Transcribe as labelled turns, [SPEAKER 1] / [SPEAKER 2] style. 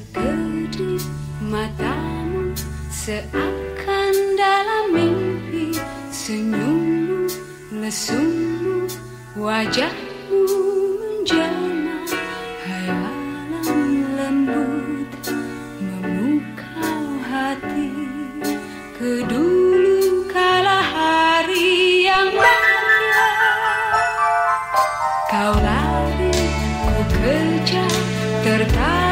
[SPEAKER 1] sekedip matamu seakan dalam mimpi. Senyummu lesungmu wajahmu menjelma hayalan lembut. Memukau hati kedua kala hari yang bahagia. Kau lari ku kejar tertarik